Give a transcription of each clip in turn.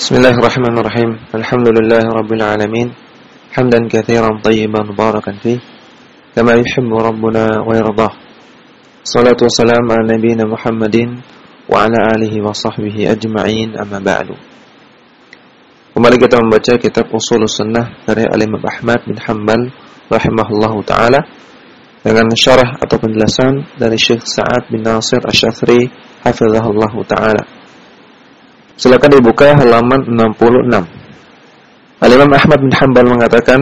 بسم الله الرحمن الرحيم الحمد لله رب العالمين حمدا كثيرا طيبا مباركا فيه كما يحب ربنا ويرضاه صلاة والسلام على نبينا محمد وعلى آله وصحبه أجمعين أما بعد Kembali kita membaca kitab Usul Sunnah dari Al-Imam Ahmad bin Hanbal rahimahullahu taala dengan syarah atau penjelasan dari Syekh Sa'ad bin Nasir Asy-Syafri hafizahullahu taala. Silakan dibuka halaman 66. Al-Imam Ahmad bin Hanbal mengatakan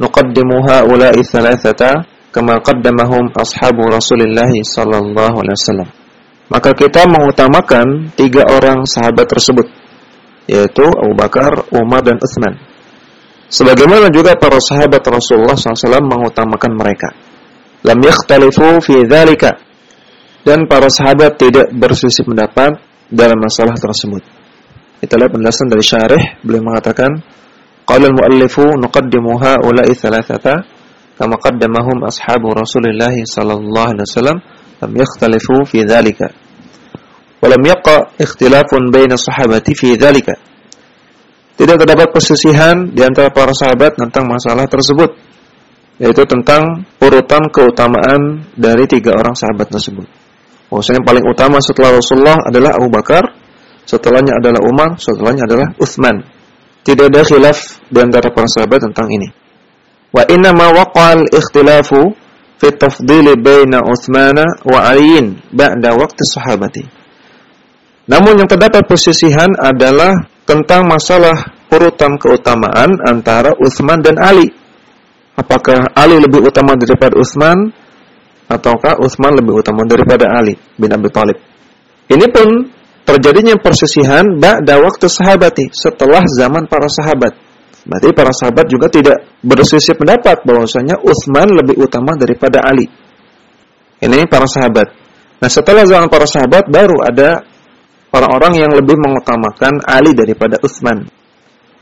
nuqaddimu haula'i thalathata kama qaddamahum ashabu Rasulillah sallallahu alaihi wasallam. Maka kita mengutamakan tiga orang sahabat tersebut yaitu Abu Bakar, Umar dan Utsman. Sebagaimana juga para sahabat Rasulullah SAW mengutamakan mereka. Lam yakhtalifu fi dzalika. Dan para sahabat tidak berselisih pendapat dalam masalah tersebut. Kita lihat penjelasan dari syarih, beliau mengatakan, Qala al-muallifu nuqaddimu haula'i thalathata kama qaddamahum ashabu Rasulillah sallallahu alaihi wasallam lam yakhtalifu fi dzalika. Walam yaqa ikhtilafun baina sahabati fi dzalika. Tidak terdapat persisihan di antara para sahabat tentang masalah tersebut, yaitu tentang urutan keutamaan dari tiga orang sahabat tersebut. Bahwasanya paling utama setelah Rasulullah adalah Abu Bakar, setelahnya adalah Umar, setelahnya adalah Uthman. Tidak ada khilaf di antara para sahabat tentang ini. Wa inna ma waqa'al ikhtilafu fi tafdili baina Uthmana wa Aliin ba'da waqti sahabati. Namun yang terdapat persisihan adalah tentang masalah urutan keutamaan antara Utsman dan Ali. Apakah Ali lebih utama daripada Utsman ataukah Utsman lebih utama daripada Ali bin Abi Thalib? Ini pun terjadinya persisihan ba'da waktu sahabati setelah zaman para sahabat. Berarti para sahabat juga tidak berselisih pendapat bahwasanya Utsman lebih utama daripada Ali. Ini para sahabat. Nah, setelah zaman para sahabat baru ada orang-orang yang lebih mengutamakan Ali daripada Utsman.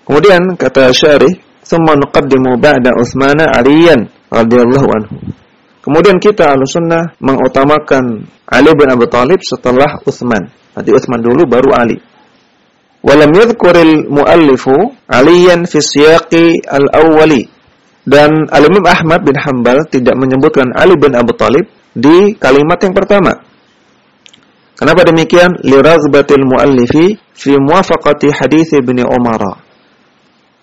Kemudian kata Syarih, "Tsumma nuqaddimu ba'da Utsmana Aliyan radhiyallahu anhu." Kemudian kita Ahlussunnah mengutamakan Ali bin Abi Thalib setelah Utsman. Nanti Utsman dulu baru Ali. Walam yadhkuril muallifu Aliyan fi siyaqi al-awwali. Dan Al-Imam Ahmad bin Hanbal tidak menyebutkan Ali bin Abi Thalib di kalimat yang pertama. Kenapa demikian? Liraghbatil muallifi fi muwafaqati hadis Ibnu Umar.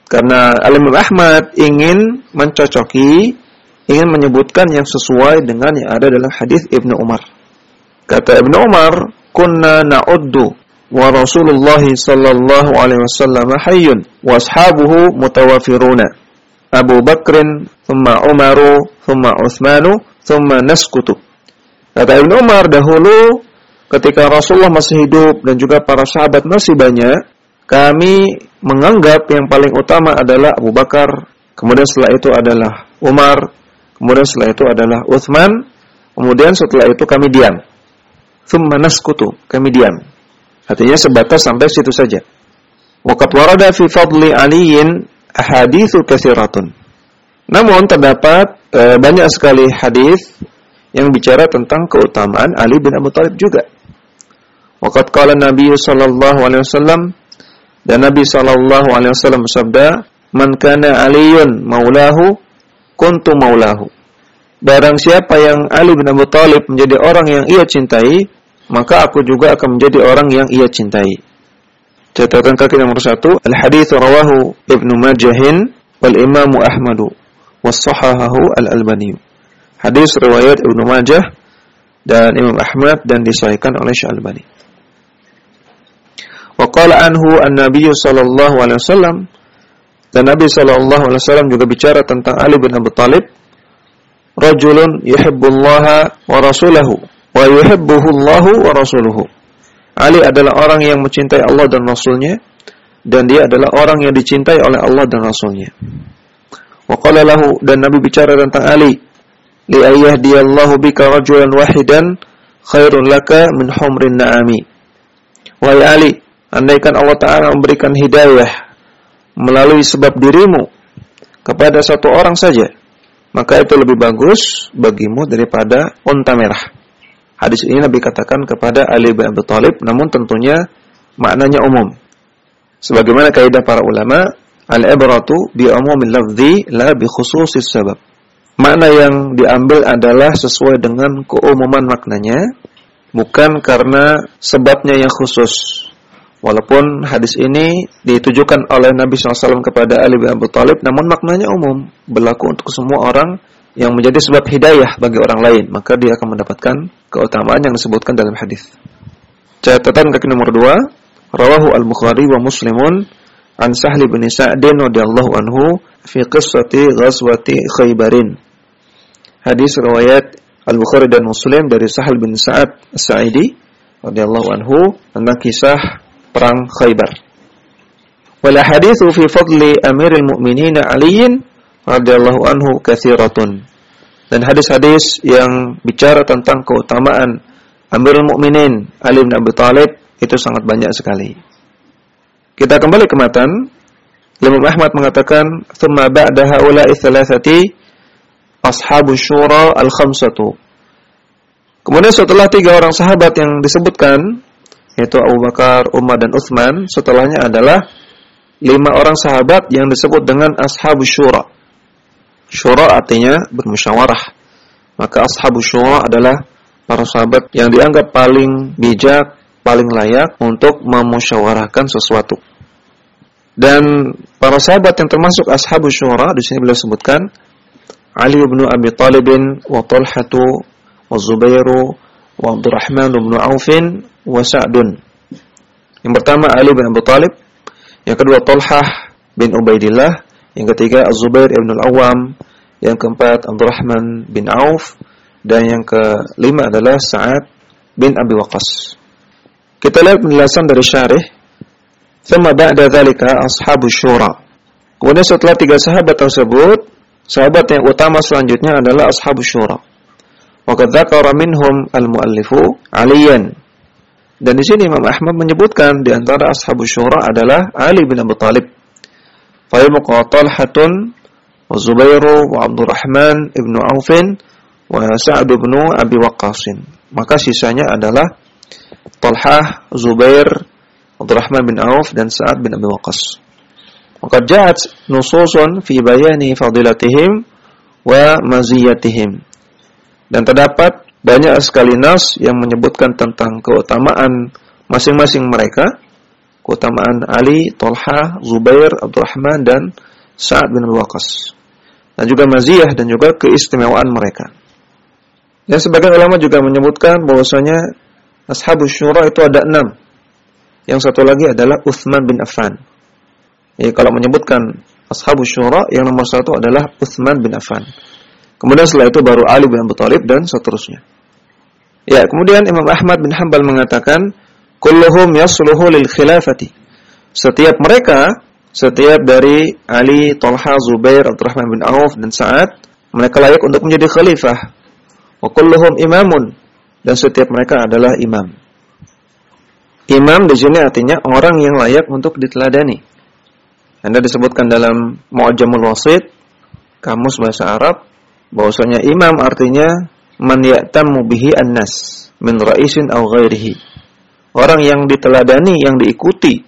Karena Al-Imam Ahmad ingin mencocoki, ingin menyebutkan yang sesuai dengan yang ada dalam hadis Ibnu Umar. Kata Ibnu Umar, "Kunna na'uddu wa Rasulullah sallallahu alaihi wasallam hayyun wa ashabuhu mutawafiruna." Abu Bakrin, thumma Umaru, thumma Uthmanu, thumma naskutu. Kata Ibnu Umar dahulu ketika Rasulullah masih hidup dan juga para sahabat masih banyak, kami menganggap yang paling utama adalah Abu Bakar, kemudian setelah itu adalah Umar, kemudian setelah itu adalah Uthman, kemudian setelah itu kami diam. Thumma naskutu, kami diam. Artinya sebatas sampai situ saja. Waqat warada fi fadli aliyin ahadithu kathiratun. Namun terdapat e, banyak sekali hadis yang bicara tentang keutamaan Ali bin Abi Thalib juga. Waqat qala Nabi sallallahu alaihi wasallam dan Nabi sallallahu alaihi wasallam bersabda, "Man kana Aliyun maulahu, kuntu maulahu." Barang siapa yang Ali bin Abi Thalib menjadi orang yang ia cintai, maka aku juga akan menjadi orang yang ia cintai. Catatan kaki nomor satu, Al-Hadith rawahu Ibnu Majahin wal Imamu Ahmadu was sahahahu Al-Albani. Hadis riwayat Ibnu Majah dan Imam Ahmad dan disahihkan oleh Syalbani. Wa qala anhu an-nabiy sallallahu alaihi wasallam dan Nabi sallallahu alaihi wasallam juga bicara tentang Ali bin Abi Thalib rajulun yuhibbullaha wa rasulahu wa yuhibbuhu Allahu wa rasuluhu. Ali adalah orang yang mencintai Allah dan Rasulnya dan dia adalah orang yang dicintai oleh Allah dan Rasulnya. Wa qala lahu dan Nabi bicara tentang Ali li ayyahdiyallahu bika rajulan wahidan khairun laka min humrin na'ami. Wahai Ali, andaikan Allah Ta'ala memberikan hidayah melalui sebab dirimu kepada satu orang saja, maka itu lebih bagus bagimu daripada unta merah. Hadis ini Nabi katakan kepada Ali bin Abi Thalib, namun tentunya maknanya umum. Sebagaimana kaidah para ulama, al-ibratu bi umumil lafzi la bi khususis sabab. Makna yang diambil adalah sesuai dengan keumuman maknanya, bukan karena sebabnya yang khusus. Walaupun hadis ini ditujukan oleh Nabi SAW kepada Ali bin Abu Talib, namun maknanya umum, berlaku untuk semua orang yang menjadi sebab hidayah bagi orang lain, maka dia akan mendapatkan keutamaan yang disebutkan dalam hadis. Catatan kaki nomor dua, rawahu al-Bukhari wa Muslimun an Sahli bin Sa'din radhiyallahu anhu fi qissati ghazwati Khaybarin. Hadis riwayat Al-Bukhari dan Muslim dari Sahal bin Sa'ad As-Sa'idi radhiyallahu anhu tentang kisah perang Khaybar. Wal hadithu fi fadli Amirul Mu'minin Ali radhiyallahu anhu katsiratun. Dan hadis-hadis yang bicara tentang keutamaan Amirul Mukminin Ali bin Abi Thalib itu sangat banyak sekali. Kita kembali ke matan. Imam Ahmad mengatakan, "Tsumma ba'da haula'i thalathati ashabu syura al-khamsatu." Kemudian setelah tiga orang sahabat yang disebutkan, yaitu Abu Bakar, Umar dan Uthman, setelahnya adalah lima orang sahabat yang disebut dengan ashabu syura. Syura artinya bermusyawarah. Maka ashabu syura adalah para sahabat yang dianggap paling bijak, paling layak untuk memusyawarahkan sesuatu. Dan para sahabat yang termasuk ashabu syura di sini beliau sebutkan Ali bin Abi Thalib wa Talhatu wa Zubairu wa Abdurrahman bin Auf wa Sa'dun. Yang pertama Ali bin Abi Thalib, yang kedua Talhah bin Ubaidillah, yang ketiga Az-Zubair ibn al-Awwam, yang keempat Abdurrahman bin Auf, dan yang kelima adalah Sa'ad bin Abi Waqqas. Kita lihat penjelasan dari syarih. Thumma ba'da dzalika ashabu syura. Kemudian setelah tiga sahabat tersebut, sahabat yang utama selanjutnya adalah ashabu syura. Wa qad dzakara minhum al-muallifu Aliyan. Dan di sini Imam Ahmad menyebutkan di antara ashabu syura adalah Ali bin Abi Thalib. Fa Talhatun wa Zubairu wa Abdurrahman ibnu Aufin wa Sa'd bin Abi Waqqas. Maka sisanya adalah Talhah, Zubair, Abdurrahman bin Auf dan Sa'ad bin Abi Waqqas. Maka ja'at nususun fi bayani fadilatihim wa maziyatihim. Dan terdapat banyak sekali nas yang menyebutkan tentang keutamaan masing-masing mereka, keutamaan Ali, Talha, Zubair, Abdurrahman dan Sa'ad bin Abi Waqqas. Dan juga maziyah dan juga keistimewaan mereka. Dan sebagian ulama juga menyebutkan bahwasanya Ashabus Syura itu ada enam. Yang satu lagi adalah Uthman bin Affan. Ya, kalau menyebutkan Ashabus Syura, yang nomor satu adalah Uthman bin Affan. Kemudian setelah itu baru Ali bin Abu Thalib dan seterusnya. Ya, kemudian Imam Ahmad bin Hanbal mengatakan, Kulluhum yasluhu lil khilafati. Setiap mereka, setiap dari Ali, Talha, Zubair, Abdurrahman bin Auf, dan Sa'ad, mereka layak untuk menjadi khalifah. Wa kulluhum imamun dan setiap mereka adalah imam. Imam di sini artinya orang yang layak untuk diteladani. Anda disebutkan dalam Mu'jamul Wasit, kamus bahasa Arab, bahwasanya imam artinya man ya'tammu bihi annas min ra'isin aw ghairihi. Orang yang diteladani, yang diikuti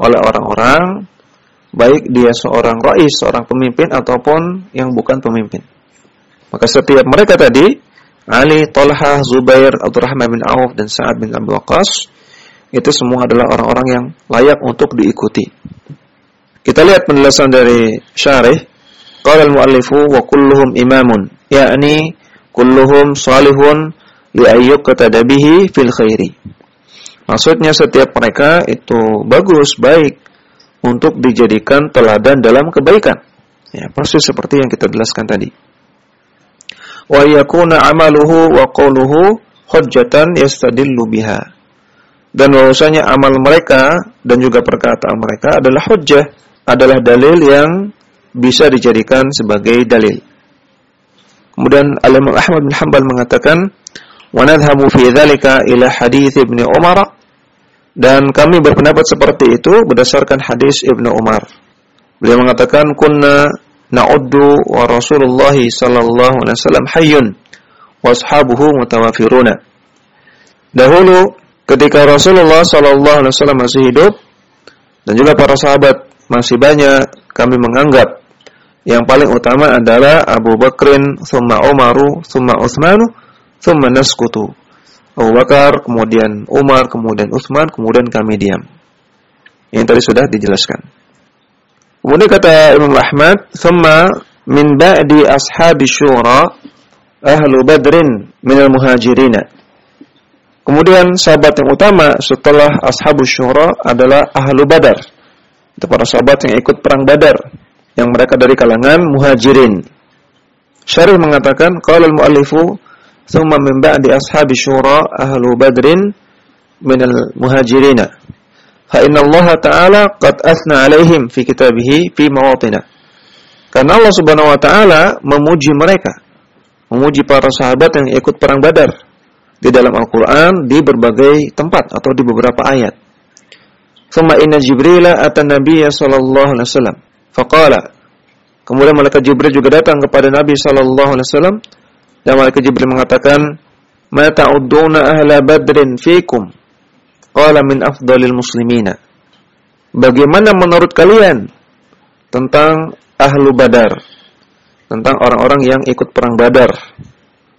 oleh orang-orang, baik dia seorang rais, seorang pemimpin ataupun yang bukan pemimpin. Maka setiap mereka tadi Ali, Talha, Zubair, Abdurrahman bin Auf dan Sa'ad bin Abi Waqqas itu semua adalah orang-orang yang layak untuk diikuti. Kita lihat penjelasan dari syarih. Qala al-muallifu wa kulluhum imamun, yakni kulluhum salihun li ayyuqtada bihi fil khairi. Maksudnya setiap mereka itu bagus, baik untuk dijadikan teladan dalam kebaikan. Ya, persis seperti yang kita jelaskan tadi wa yakuna amaluhu wa qawluhu hujjatan yastadillu biha. Dan bahwasanya amal mereka dan juga perkataan mereka adalah hujjah, adalah dalil yang bisa dijadikan sebagai dalil. Kemudian Al-Imam Ahmad bin Hanbal mengatakan, "Wa nadhhabu fi dzalika ila hadits Ibnu Umar." Dan kami berpendapat seperti itu berdasarkan hadis Ibnu Umar. Beliau mengatakan, "Kunna na'uddu wa Rasulullah sallallahu alaihi wasallam hayyun wa ashabuhu mutawafiruna. Dahulu ketika Rasulullah sallallahu alaihi wasallam masih hidup dan juga para sahabat masih banyak kami menganggap yang paling utama adalah Abu Bakrin, thumma Umaru, thumma Uthmanu, thumma naskutu. Abu Bakar, kemudian Umar, kemudian Uthman, kemudian kami diam. Yang tadi sudah dijelaskan. Kemudian kata Imam Ahmad, thumma min ba'di ashabi syura ahlu badrin minal muhajirina. Kemudian sahabat yang utama setelah ashabu syura adalah ahlu badar. Itu para sahabat yang ikut perang badar. Yang mereka dari kalangan muhajirin. Syarih mengatakan, Qala al-muallifu, Thumma min ba'di ashabi syura ahlu badrin minal muhajirina. Fa inna Allah Ta'ala qad athna alaihim fi kitabihi fi mawatina. Karena Allah Subhanahu wa taala memuji mereka memuji para sahabat yang ikut perang Badar di dalam Al-Qur'an di berbagai tempat atau di beberapa ayat. Thumma inna Jibril ata Nabiy sallallahu alaihi wasallam faqala Kemudian malaikat Jibril juga datang kepada Nabi sallallahu alaihi wasallam dan malaikat Jibril mengatakan, "Ma ta'udduna ahla badrin fikum?" Qala min afdalil muslimina. Bagaimana menurut kalian tentang ahlu Badar? tentang orang-orang yang ikut perang Badar.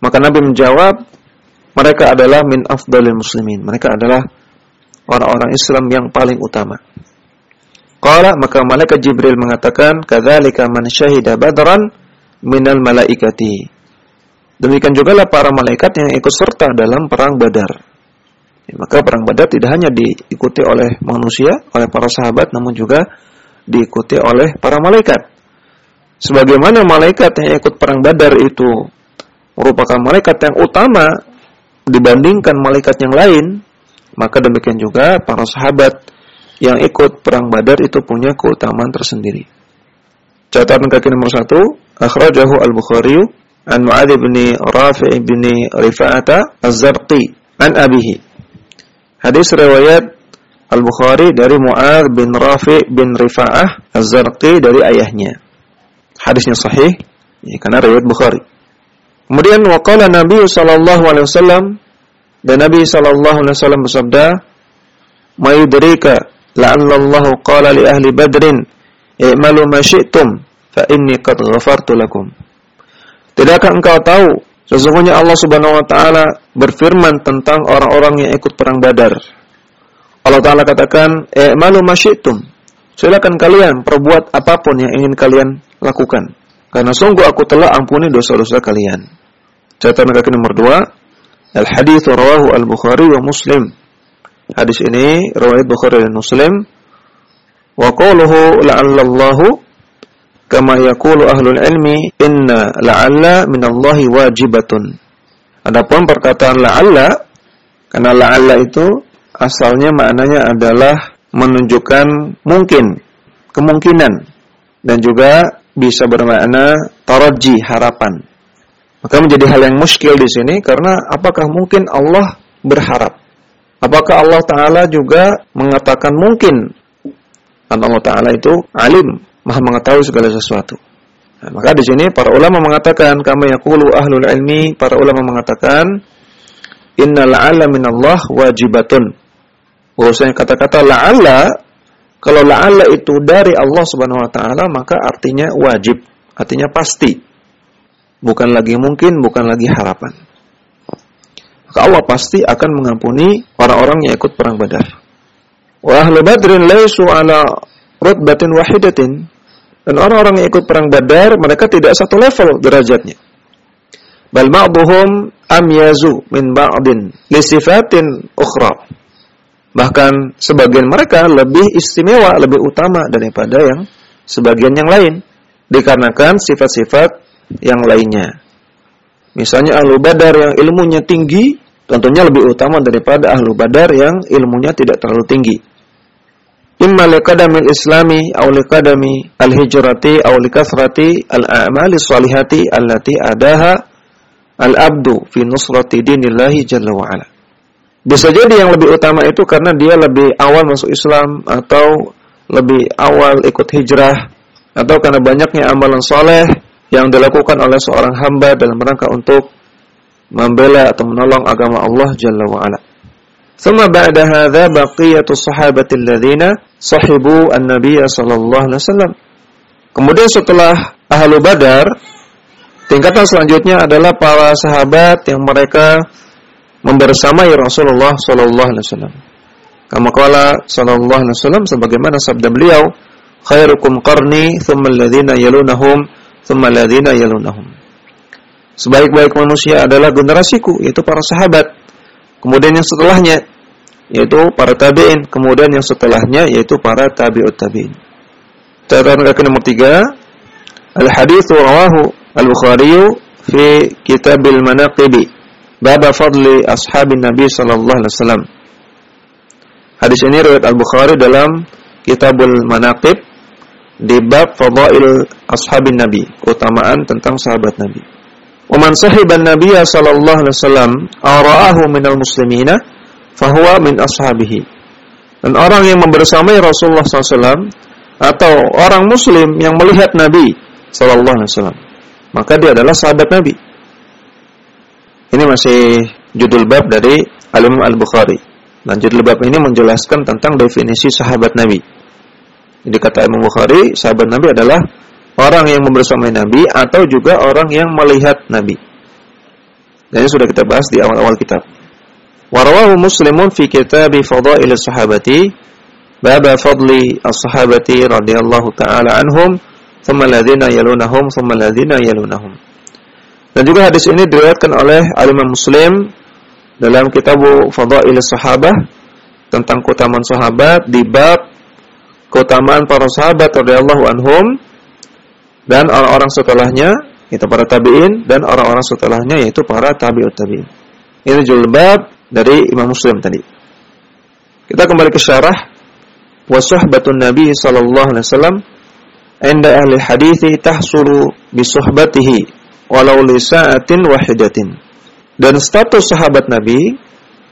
Maka Nabi menjawab, mereka adalah min afdalil muslimin. Mereka adalah orang-orang Islam yang paling utama. Qala maka malaikat Jibril mengatakan, "Kadzalika man syahida Badran minal malaikati." Demikian juga lah para malaikat yang ikut serta dalam perang Badar. Ya, maka perang Badar tidak hanya diikuti oleh manusia, oleh para sahabat, namun juga diikuti oleh para malaikat. Sebagaimana malaikat yang ikut perang Badar itu merupakan malaikat yang utama dibandingkan malaikat yang lain, maka demikian juga para sahabat yang ikut perang Badar itu punya keutamaan tersendiri. Catatan kaki nomor satu, akhrajahu al-Bukhari an Mu'adz bin Rafi' bin Rifa'ata Az-Zarqi an abihi. Hadis riwayat Al-Bukhari dari Mu'adz bin Rafi' bin Rifa'ah Az-Zarqi dari ayahnya hadisnya sahih ya, karena riwayat Bukhari. Kemudian waqala Nabi sallallahu alaihi wasallam dan Nabi sallallahu alaihi wasallam bersabda, "Ma yudrika la'alla Allah qala li ahli Badrin, ma syi'tum fa inni qad ghafartu lakum." Tidakkah engkau tahu sesungguhnya Allah Subhanahu wa taala berfirman tentang orang-orang yang ikut perang Badar. Allah taala katakan, "I'malu ma syi'tum." Silakan kalian perbuat apa pun yang ingin kalian lakukan. Karena sungguh aku telah ampuni dosa-dosa kalian. Catatan kaki nomor dua. Al-hadith rawahu al-Bukhari wa Muslim. Hadis ini riwayat Bukhari dan Muslim. Wa qawluhu la'allallahu kama yaqulu ahlul ilmi inna la'alla minallahi wajibatun. Adapun perkataan la'alla karena la'alla itu asalnya maknanya adalah menunjukkan mungkin, kemungkinan dan juga bisa bermakna taraji harapan. Maka menjadi hal yang muskil di sini karena apakah mungkin Allah berharap? Apakah Allah Ta'ala juga mengatakan mungkin? Karena Allah Ta'ala itu alim, maha mengetahui segala sesuatu. Nah, maka di sini para ulama mengatakan, kama yaqulu ahlul ilmi, para ulama mengatakan, innal ala minallah wajibatun. Bahwasanya kata-kata la'alla kalau la'alla itu dari Allah Subhanahu wa taala maka artinya wajib, artinya pasti. Bukan lagi mungkin, bukan lagi harapan. Maka Allah pasti akan mengampuni orang-orang yang ikut perang Badar. Wa ahlu Badrin laisu ala rutbatin wahidatin. Dan orang-orang yang ikut perang Badar mereka tidak satu level derajatnya. Bal ba'dhum amyazu min ba'din li sifatin ukhra. Bahkan sebagian mereka lebih istimewa, lebih utama daripada yang sebagian yang lain. Dikarenakan sifat-sifat yang lainnya. Misalnya ahlu badar yang ilmunya tinggi, tentunya lebih utama daripada ahlu badar yang ilmunya tidak terlalu tinggi. Imma liqadamil islami aw liqadami al-hijrati aw likathrati al-a'mali salihati allati adaha al-abdu fi nusrati dinillahi jalla wa ala. Bisa jadi yang lebih utama itu karena dia lebih awal masuk Islam atau lebih awal ikut hijrah atau karena banyaknya amalan soleh yang dilakukan oleh seorang hamba dalam rangka untuk membela atau menolong agama Allah Jalla wa'ala. Thumma ba'da hadha baqiyatu sahabati alladhina sahibu an-nabiy sallallahu alaihi wasallam. Kemudian setelah ahlu Badar, tingkatan selanjutnya adalah para sahabat yang mereka membersamai Rasulullah sallallahu alaihi wasallam. Kama qala sallallahu alaihi wasallam sebagaimana sabda beliau, khairukum qarni thumma alladhina yalunahum thumma alladhina yalunahum. Sebaik-baik manusia adalah generasiku, yaitu para sahabat. Kemudian yang setelahnya yaitu para tabi'in, kemudian yang setelahnya yaitu para tabi'ut tabi'in. Catatan kaki nomor tiga, al-hadithu rawahu al-Bukhari fi Kitabil Manaqibi, bab fadli ashabin Nabi sallallahu alaihi wasallam. Hadis ini riwayat Al-Bukhari dalam Kitabul Manaqib di bab fadail ashabin Nabi, keutamaan tentang sahabat Nabi. Waman sahiban Nabiya sallallahu alaihi wasallam ara'ahu minal muslimina fahuwa min ashabihi. Dan orang yang membersamai Rasulullah SAW atau orang muslim yang melihat Nabi sallallahu alaihi wasallam, maka dia adalah sahabat Nabi. Ini masih judul bab dari Al-Imam Al-Bukhari. Dan judul bab ini menjelaskan tentang definisi sahabat Nabi. Jadi kata Imam Bukhari, sahabat Nabi adalah orang yang membersamai Nabi atau juga orang yang melihat Nabi. Dan ini sudah kita bahas di awal-awal kitab. Warawahu Muslimun fi kitab Fadail Sahabati bab fadli as-sahabati radhiyallahu taala anhum thumma alladhina yalunahum thumma alladhina yalunahum. Dan juga hadis ini diriwayatkan oleh Al-Imam Muslim dalam kitab Fadail Sahabah tentang keutamaan sahabat di bab keutamaan para sahabat radhiyallahu anhum dan orang-orang setelahnya itu para tabi'in dan orang-orang setelahnya yaitu para tabi'ut tabi'in. Ini julbab dari Imam Muslim tadi. Kita kembali ke syarah wa suhbatun Nabi sallallahu alaihi wasallam inda ahli hadithi tahsulu bi suhbatihi walau li sa'atin wahidatin. Dan status sahabat Nabi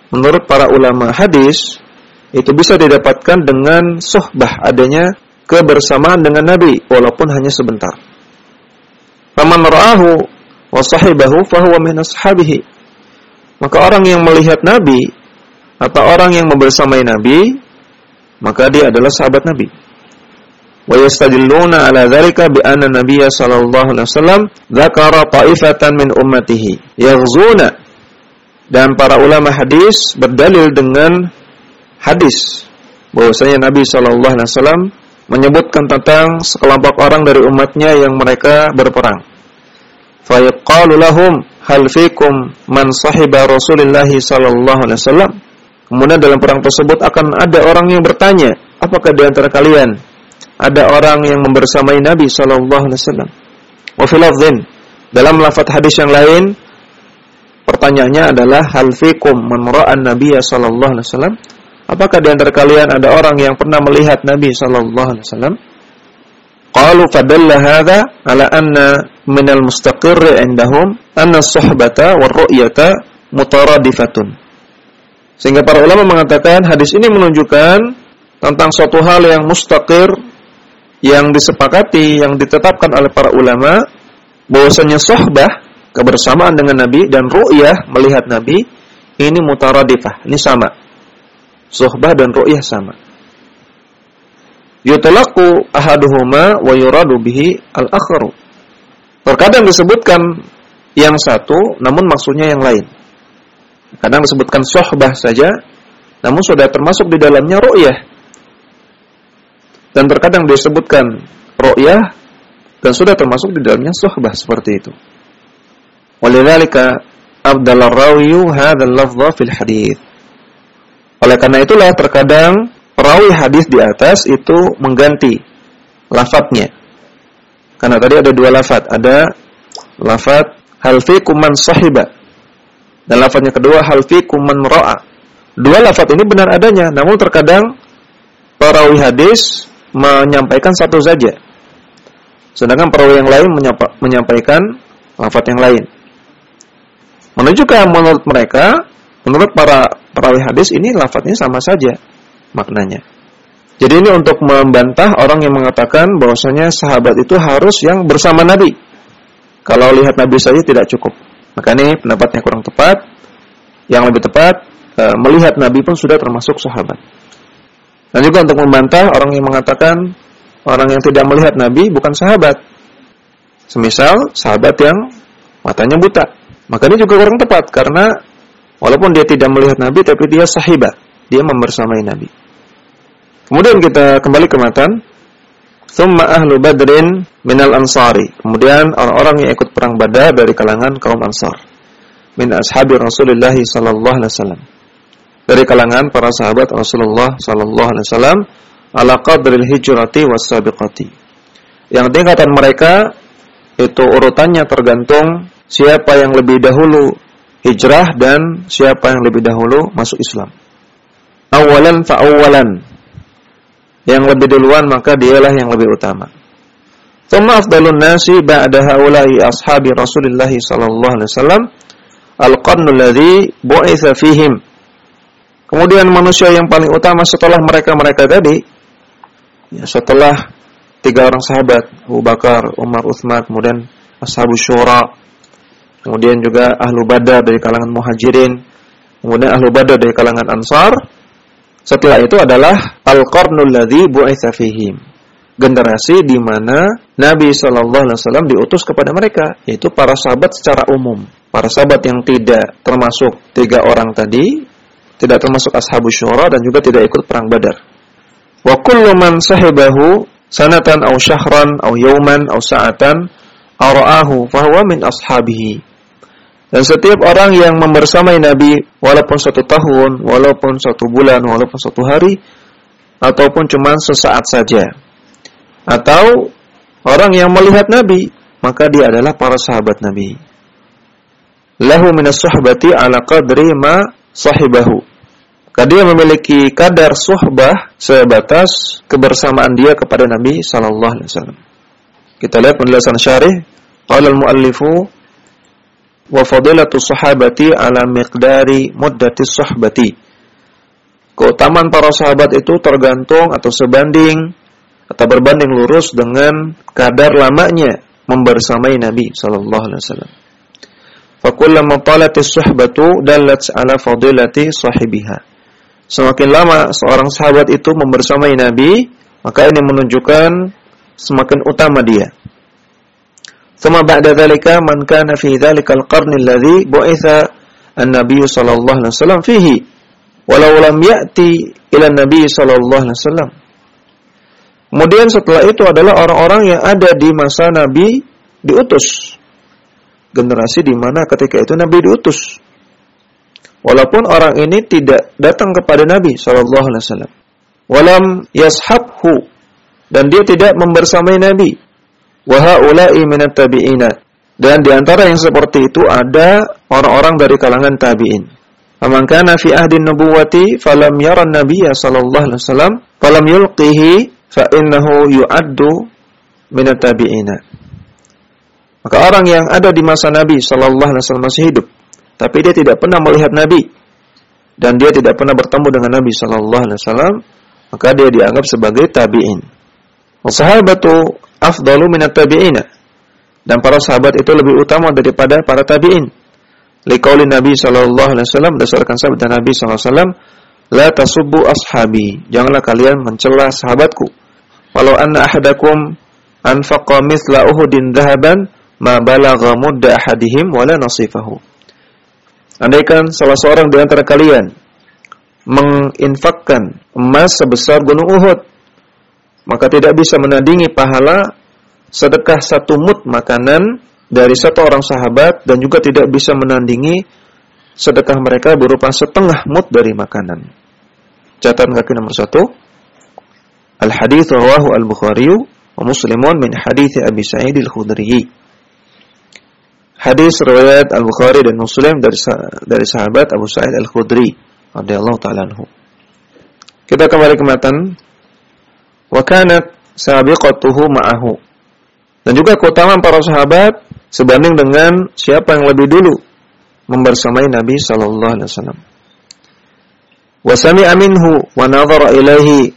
menurut para ulama hadis itu bisa didapatkan dengan suhbah adanya kebersamaan dengan Nabi walaupun hanya sebentar. Faman ra'ahu wa sahibahu fahuwa min ashabihi. Maka orang yang melihat Nabi atau orang yang membersamai Nabi, maka dia adalah sahabat Nabi. Wa yastadilluna ala dzalika bi anna Nabiy sallallahu alaihi wasallam dzakara ta'ifatan min ummatihi yaghzuna dan para ulama hadis berdalil dengan hadis bahwasanya Nabi sallallahu alaihi wasallam menyebutkan tentang sekelompok orang dari umatnya yang mereka berperang. Fayaqalu lahum hal fikum man sahiba Rasulullah sallallahu alaihi wasallam. Kemudian dalam perang tersebut akan ada orang yang bertanya, apakah di antara kalian ada orang yang membersamai Nabi sallallahu alaihi wasallam? Wa fil dalam lafaz hadis yang lain pertanyaannya adalah hal fikum man ra'a an-nabiy alaihi wasallam? Apakah di antara kalian ada orang yang pernah melihat Nabi sallallahu alaihi wasallam? Qalu fadalla hadha ala anna min al-mustaqir indahum anna as-suhbata war ru'yata mutaradifatun. Sehingga para ulama mengatakan hadis ini menunjukkan tentang suatu hal yang mustaqir yang disepakati, yang ditetapkan oleh para ulama bahwasanya sohbah kebersamaan dengan Nabi dan ru'yah melihat Nabi ini mutaradifah, ini sama Suhbah dan ru'yah sama. Yutlaqu ahaduhuma wa yuradu bihi al-akharu. Terkadang disebutkan yang satu namun maksudnya yang lain. Kadang disebutkan suhbah saja namun sudah termasuk di dalamnya ru'yah. Dan terkadang disebutkan ru'yah dan sudah termasuk di dalamnya suhbah seperti itu. Walidzalika abdallar rawiyu hadzal lafdha fil hadits. Oleh karena itulah terkadang perawi hadis di atas itu mengganti lafadznya. Karena tadi ada dua lafadz, ada lafadz hal fikum man sahiba dan lafadznya kedua hal fikum man ra'a. Dua lafadz ini benar adanya, namun terkadang perawi hadis menyampaikan satu saja. Sedangkan perawi yang lain menyampaikan lafadz yang lain. Menunjukkan menurut mereka, menurut para perawi hadis ini lafadznya sama saja maknanya. Jadi ini untuk membantah orang yang mengatakan bahwasanya sahabat itu harus yang bersama Nabi. Kalau lihat Nabi saja tidak cukup. Maka ini pendapatnya kurang tepat. Yang lebih tepat e, melihat Nabi pun sudah termasuk sahabat. Dan juga untuk membantah orang yang mengatakan orang yang tidak melihat Nabi bukan sahabat. Semisal sahabat yang matanya buta. Maka ini juga kurang tepat karena walaupun dia tidak melihat Nabi tapi dia sahibat. Dia membersamai Nabi. Kemudian kita kembali ke matan. Thumma ahlu badrin minal ansari. Kemudian orang-orang yang ikut perang badar dari kalangan kaum ansar. Min ashabi Rasulullah sallallahu alaihi wasallam. Dari kalangan para sahabat Rasulullah sallallahu alaihi wasallam ala qadril hijrati was sabiqati. Yang tingkatan mereka itu urutannya tergantung siapa yang lebih dahulu hijrah dan siapa yang lebih dahulu masuk Islam. Awalan fa awalan yang lebih duluan maka dialah yang lebih utama. Thumma afdalun nasi ba'da haula'i ashabi Rasulullah sallallahu alaihi wasallam al-qarnu alladhi bu'itsa fihim. Kemudian manusia yang paling utama setelah mereka-mereka tadi ya setelah tiga orang sahabat Abu Bakar, Umar, Utsman, kemudian ashabu syura, kemudian juga ahlu badar dari kalangan muhajirin, kemudian ahlu badar dari kalangan ansar, setelah itu adalah al-qarnul ladzi bu'itsa fihim. Generasi di mana Nabi sallallahu alaihi wasallam diutus kepada mereka, yaitu para sahabat secara umum. Para sahabat yang tidak termasuk tiga orang tadi, tidak termasuk ashabus syura dan juga tidak ikut perang Badar. Wa kullu man sahibahu sanatan aw syahran aw yawman aw sa'atan ara'ahu fahuwa min ashabihi. Dan setiap orang yang membersamai Nabi walaupun satu tahun, walaupun satu bulan, walaupun satu hari, ataupun cuma sesaat saja. Atau orang yang melihat Nabi, maka dia adalah para sahabat Nabi. Lahu minas suhbati ala qadri ma sahibahu. Karena dia memiliki kadar suhbah sebatas kebersamaan dia kepada Nabi sallallahu alaihi wasallam. Kita lihat penjelasan syarih. Qala al-muallifu wa fadilatu sahabati ala miqdari muddati sahbati. Keutamaan para sahabat itu tergantung atau sebanding atau berbanding lurus dengan kadar lamanya membersamai Nabi sallallahu alaihi wasallam. Fa kullama talati suhbatu dallat ala fadilati sahibiha. Semakin lama seorang sahabat itu membersamai Nabi, maka ini menunjukkan semakin utama dia. Thumma ba'da thalika man kana fi dhalikal qarni alladhi bu'itha al-Nabiyu sallallahu alaihi wasallam fihi walau lam ya'ti ila nabi sallallahu alaihi wasallam. Kemudian setelah itu adalah orang-orang yang ada di masa nabi diutus. Generasi di mana ketika itu nabi diutus. Walaupun orang ini tidak datang kepada Nabi sallallahu alaihi wasallam. Walam yashabhu dan dia tidak membersamai Nabi wa haula'i minat tabi'ina. Dan di antara yang seperti itu ada orang-orang dari kalangan tabi'in. Faman fi ahdin nubuwati falam yara an-nabiyya sallallahu alaihi wasallam falam yulqihi fa innahu yu'addu minat tabi'ina. Maka orang yang ada di masa Nabi sallallahu alaihi wasallam masih hidup, tapi dia tidak pernah melihat Nabi dan dia tidak pernah bertemu dengan Nabi sallallahu alaihi wasallam, maka dia dianggap sebagai tabi'in. Sahabatu afdalu minat tabi'ina. Dan para sahabat itu lebih utama daripada para tabi'in. Liqauli Nabi sallallahu alaihi wasallam berdasarkan sabda Nabi sallallahu alaihi wasallam, "La tasubbu ashabi." Janganlah kalian mencela sahabatku. Walau anna ahadakum anfaqa mithla Uhudin dhahaban ma balagha mudda ahadihim wala nasifahu. Andaikan salah seorang di antara kalian menginfakkan emas sebesar gunung Uhud, maka tidak bisa menandingi pahala sedekah satu mut makanan dari satu orang sahabat dan juga tidak bisa menandingi sedekah mereka berupa setengah mut dari makanan. Catatan kaki nomor satu. Al hadith rawahu al Bukhari wa Muslimun min hadith Abi Sa'id al Khudri. Hadis riwayat Al Bukhari dan Muslim dari dari sahabat Abu Sa'id al Khudri radhiyallahu taala anhu. Kita kembali ke matan wa kanat sabiqatuhu ma'ahu. Dan juga keutamaan para sahabat sebanding dengan siapa yang lebih dulu membersamai Nabi sallallahu alaihi wasallam. Wa sami'a minhu wa nadhara ilaihi.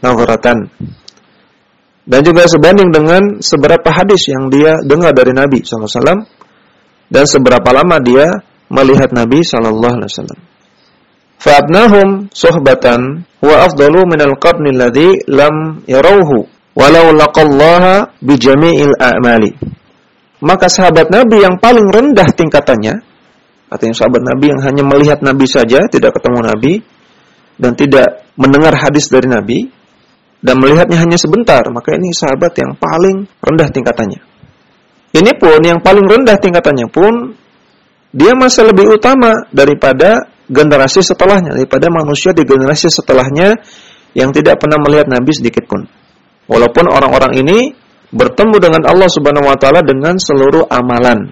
Dan juga sebanding dengan seberapa hadis yang dia dengar dari Nabi sallallahu alaihi wasallam dan seberapa lama dia melihat Nabi sallallahu alaihi wasallam. Fa'adnahum suhbatan wa afdalu minal qarni alladhi lam yarawhu walau laqallaha bijami'il a'mali. Maka sahabat Nabi yang paling rendah tingkatannya, artinya sahabat Nabi yang hanya melihat Nabi saja, tidak ketemu Nabi, dan tidak mendengar hadis dari Nabi, dan melihatnya hanya sebentar, maka ini sahabat yang paling rendah tingkatannya. Ini pun yang paling rendah tingkatannya pun dia masih lebih utama daripada generasi setelahnya, daripada manusia di generasi setelahnya yang tidak pernah melihat Nabi sedikit pun. Walaupun orang-orang ini bertemu dengan Allah Subhanahu wa taala dengan seluruh amalan.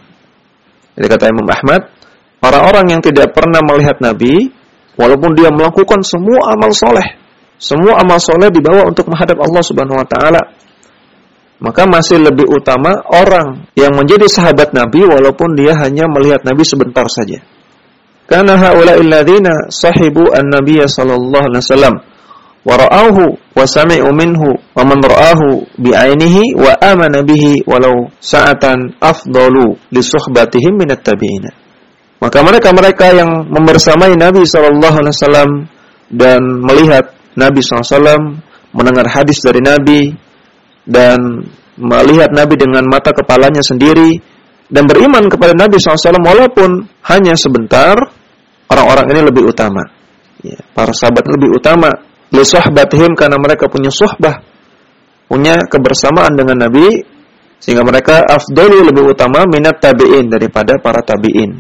Jadi kata Imam Ahmad, orang-orang yang tidak pernah melihat Nabi, walaupun dia melakukan semua amal soleh, semua amal soleh dibawa untuk menghadap Allah Subhanahu wa taala. Maka masih lebih utama orang yang menjadi sahabat Nabi walaupun dia hanya melihat Nabi sebentar saja. Karena haula'il ladzina sahibu an-nabiy sallallahu alaihi wasallam wa ra'awhu wa sami'u minhu wa man ra'ahu bi'ainihi wa amana bihi walau sa'atan afdalu li suhbatihim minat tabi'in. Maka mereka-mereka yang membersamai Nabi sallallahu alaihi wasallam dan melihat Nabi SAW, mendengar hadis dari Nabi, dan melihat Nabi dengan mata kepalanya sendiri, dan beriman kepada Nabi SAW walaupun hanya sebentar, orang-orang ini lebih utama. Ya, para sahabat lebih utama. Lisahbatihim karena mereka punya suhbah, punya kebersamaan dengan Nabi, sehingga mereka afdalu lebih utama minat tabi'in daripada para tabi'in.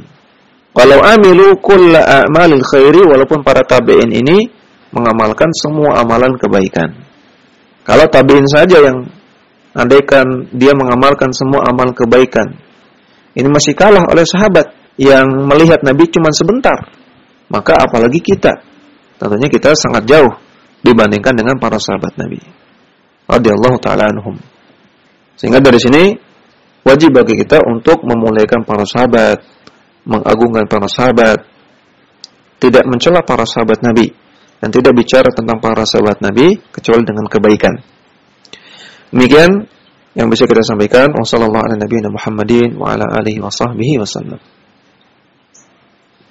Walau amilu kulla a'malil khairi walaupun para tabi'in ini mengamalkan semua amalan kebaikan. Kalau tabiin saja yang andaikan dia mengamalkan semua amal kebaikan, ini masih kalah oleh sahabat yang melihat Nabi cuma sebentar. Maka apalagi kita, tentunya kita sangat jauh dibandingkan dengan para sahabat Nabi. Radiyallahu taala anhum. Sehingga dari sini wajib bagi kita untuk memuliakan para sahabat, mengagungkan para sahabat, tidak mencela para sahabat Nabi dan tidak bicara tentang para sahabat Nabi kecuali dengan kebaikan. Demikian yang bisa kita sampaikan. Wassalamualaikum warahmatullahi wabarakatuh.